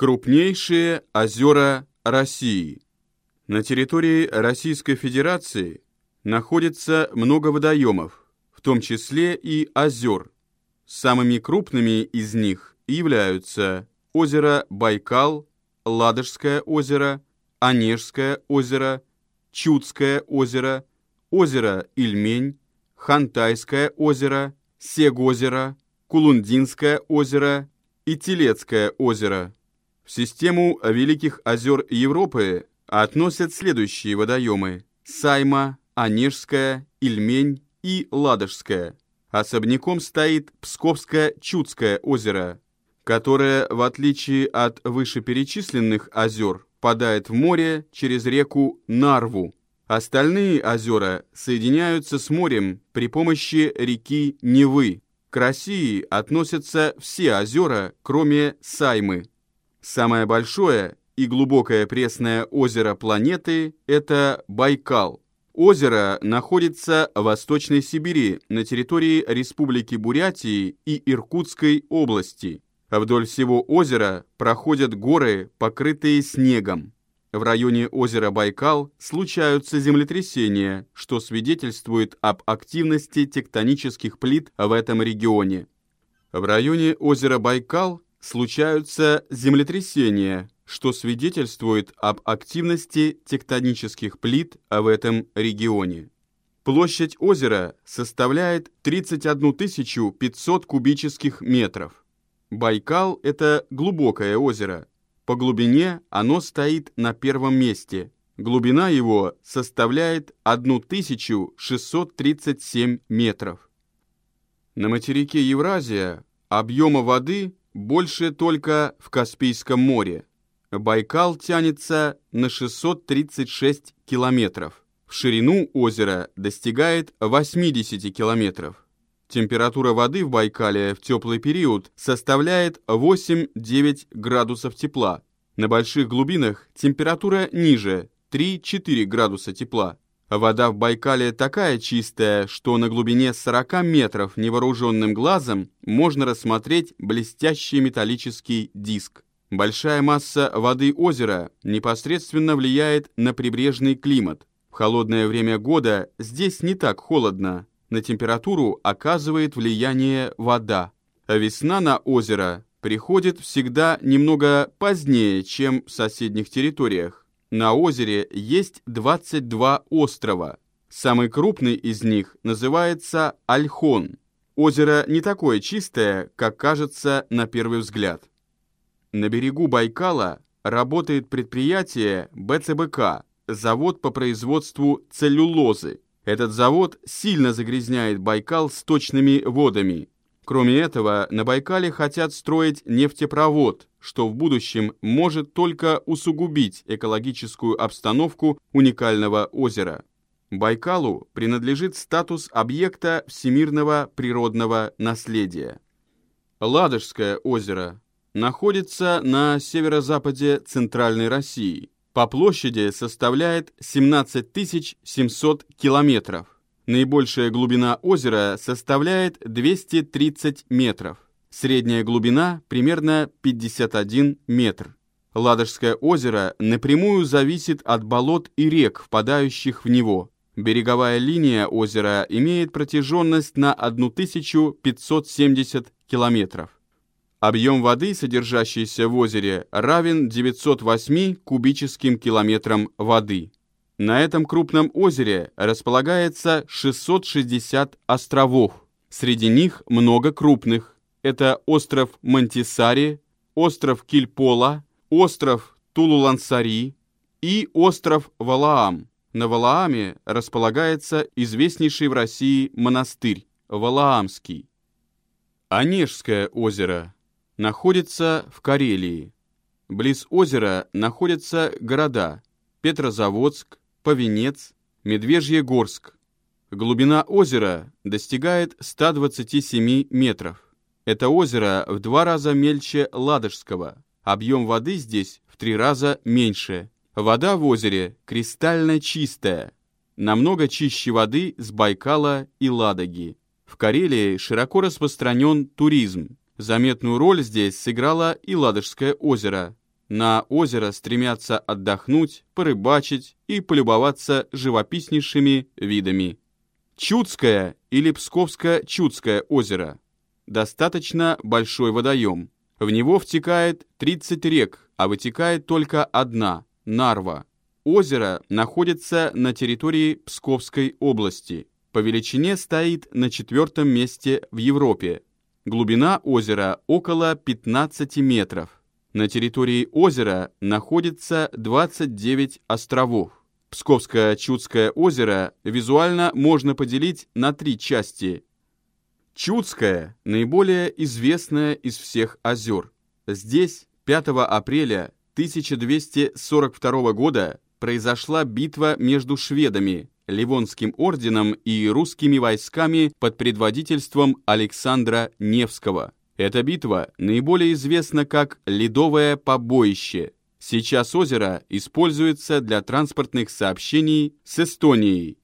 Крупнейшие озера России. На территории Российской Федерации находится много водоемов, в том числе и озер. Самыми крупными из них являются озеро Байкал, Ладожское озеро, Онежское озеро, Чудское озеро, озеро Ильмень, Хантайское озеро, Сегозеро, Кулундинское озеро и Телецкое озеро. В систему Великих озер Европы относят следующие водоемы – Сайма, Онежская, Ильмень и Ладожская. Особняком стоит Псковское-Чудское озеро, которое, в отличие от вышеперечисленных озер, падает в море через реку Нарву. Остальные озера соединяются с морем при помощи реки Невы. К России относятся все озера, кроме Саймы. Самое большое и глубокое пресное озеро планеты – это Байкал. Озеро находится в Восточной Сибири, на территории Республики Бурятии и Иркутской области. Вдоль всего озера проходят горы, покрытые снегом. В районе озера Байкал случаются землетрясения, что свидетельствует об активности тектонических плит в этом регионе. В районе озера Байкал случаются землетрясения, что свидетельствует об активности тектонических плит в этом регионе. Площадь озера составляет 31 500 кубических метров. Байкал – это глубокое озеро, по глубине оно стоит на первом месте. Глубина его составляет 1637 метров. На материке Евразия объема воды больше только в Каспийском море. Байкал тянется на 636 километров. В ширину озера достигает 80 километров. Температура воды в Байкале в теплый период составляет 8-9 градусов тепла. На больших глубинах температура ниже 3-4 градуса тепла. Вода в Байкале такая чистая, что на глубине 40 метров невооруженным глазом можно рассмотреть блестящий металлический диск. Большая масса воды озера непосредственно влияет на прибрежный климат. В холодное время года здесь не так холодно, на температуру оказывает влияние вода. Весна на озеро приходит всегда немного позднее, чем в соседних территориях. На озере есть 22 острова. Самый крупный из них называется Альхон. Озеро не такое чистое, как кажется на первый взгляд. На берегу Байкала работает предприятие БЦБК, завод по производству целлюлозы. Этот завод сильно загрязняет Байкал сточными водами. Кроме этого, на Байкале хотят строить нефтепровод, что в будущем может только усугубить экологическую обстановку уникального озера. Байкалу принадлежит статус объекта всемирного природного наследия. Ладожское озеро находится на северо-западе Центральной России – по площади составляет 17 700 километров. Наибольшая глубина озера составляет 230 метров. Средняя глубина примерно 51 метр. Ладожское озеро напрямую зависит от болот и рек, впадающих в него. Береговая линия озера имеет протяженность на 1570 километров. Объем воды, содержащийся в озере, равен 908 кубическим километрам воды. На этом крупном озере располагается 660 островов. Среди них много крупных. Это остров Мантисари, остров Кильпола, остров Тулулансари и остров Валаам. На Валааме располагается известнейший в России монастырь Валаамский. Онежское озеро – находится в Карелии. Близ озера находятся города Петрозаводск, Повенец, Медвежьегорск. Глубина озера достигает 127 метров. Это озеро в два раза мельче Ладожского. Объем воды здесь в три раза меньше. Вода в озере кристально чистая, намного чище воды с Байкала и Ладоги. В Карелии широко распространен туризм. Заметную роль здесь сыграло и Ладожское озеро. На озеро стремятся отдохнуть, порыбачить и полюбоваться живописнейшими видами. Чудское или Псковско-Чудское озеро. Достаточно большой водоем. В него втекает 30 рек, а вытекает только одна – Нарва. Озеро находится на территории Псковской области. По величине стоит на четвертом месте в Европе. Глубина озера около 15 метров. На территории озера находится 29 островов. Псковско-Чудское озеро визуально можно поделить на три части. Чудское – наиболее известное из всех озер. Здесь 5 апреля 1242 года произошла битва между шведами, Ливонским орденом и русскими войсками под предводительством Александра Невского. Эта битва наиболее известна как «Ледовое побоище», Сейчас озеро используется для транспортных сообщений с Эстонией.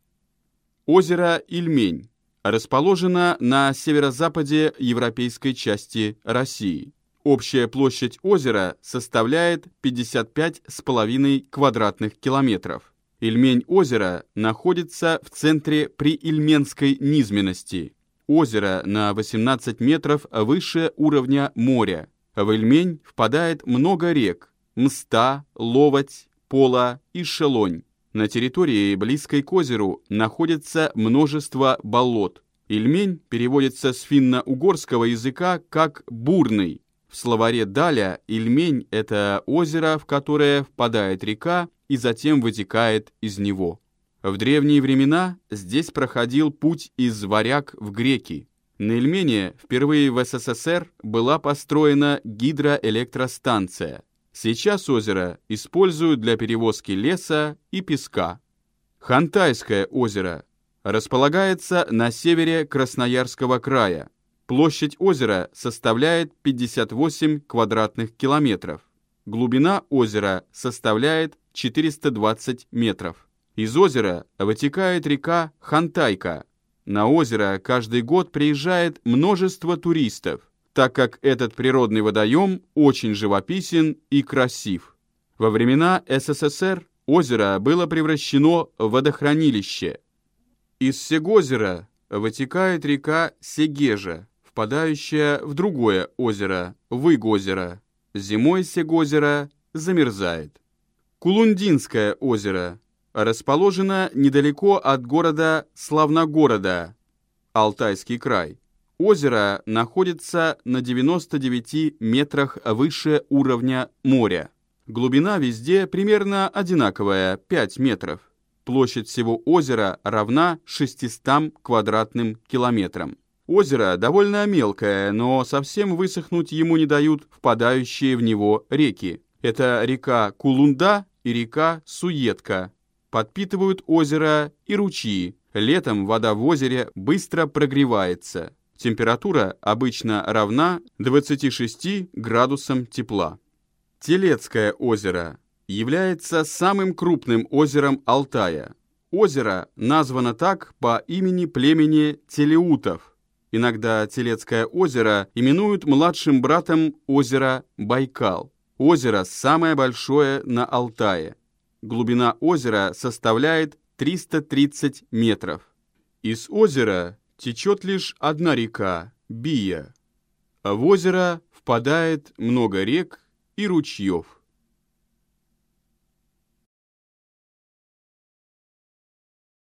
Озеро Ильмень расположено на северо-западе европейской части России. Общая площадь озера составляет 55,5 квадратных километров. Ильмень-озеро находится в центре приильменской низменности. Озеро на 18 метров выше уровня моря. В Ильмень впадает много рек, Мста, Ловоть, Пола и Шелонь. На территории, близкой к озеру, находится множество болот. Ильмень переводится с финно-угорского языка как «бурный». В словаре Даля Ильмень – это озеро, в которое впадает река и затем вытекает из него. В древние времена здесь проходил путь из Варяг в Греки. На Ильмене впервые в СССР была построена гидроэлектростанция. Сейчас озеро используют для перевозки леса и песка. Хантайское озеро располагается на севере Красноярского края. Площадь озера составляет 58 квадратных километров. Глубина озера составляет 420 метров. Из озера вытекает река Хантайка. На озеро каждый год приезжает множество туристов так как этот природный водоем очень живописен и красив. Во времена СССР озеро было превращено в водохранилище. Из Сегозера вытекает река Сегежа, впадающая в другое озеро, Выгозеро. Зимой Сегозеро замерзает. Кулундинское озеро расположено недалеко от города Славногорода, Алтайский край. Озеро находится на 99 метрах выше уровня моря. Глубина везде примерно одинаковая, 5 метров. Площадь всего озера равна 600 квадратным километрам. Озеро довольно мелкое, но совсем высохнуть ему не дают впадающие в него реки. Это река Кулунда и река Суетка. Подпитывают озеро и ручьи. Летом вода в озере быстро прогревается. Температура обычно равна 26 градусам тепла. Телецкое озеро является самым крупным озером Алтая. Озеро названо так по имени племени Телеутов. Иногда Телецкое озеро именуют младшим братом озера Байкал. Озеро самое большое на Алтае. Глубина озера составляет 330 метров. Из озера течет лишь одна река – Бия. А в озеро впадает много рек и ручьев.